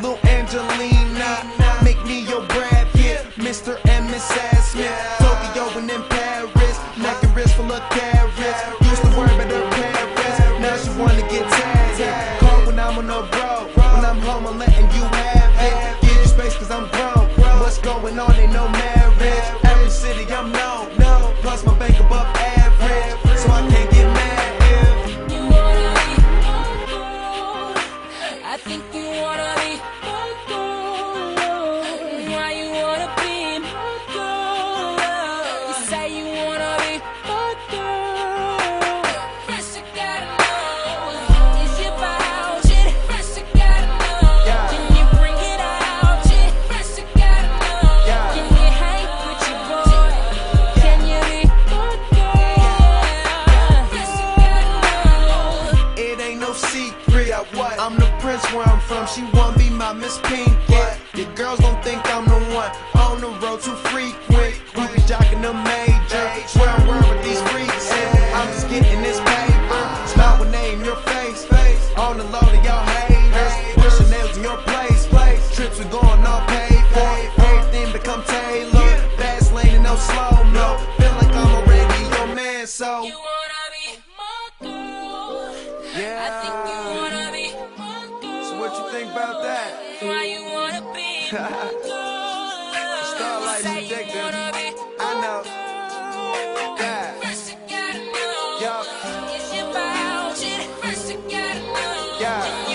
little Angelina. Make me your Brad Pitt, Mr. and Mrs. Smith. Tokyo and then Paris, neck and wrist full of carats. Used to worry about her parents, now she wanna get tatted. Call when I'm on the road, when I'm home I'm letting you have it. Give you space cause I'm grown, what's going on ain't no matter. Secret. I'm the prince where I'm from. She want be my Miss Pink. Yeah. Your girls don't think I'm the one. On the road too frequent. We be jocking the major. Swear I'm with these freaks. I'm just getting this paper. Smile they in your face. Face on the low to y'all haters. Pushing nails in your place. Trips we going all paid for. Everything become tailored. Fast lane and no slow mo. Feel like I'm already your man, so. You wanna be my girl. Yeah think about that? Why you wanna be Starlight addicted. I know. yeah.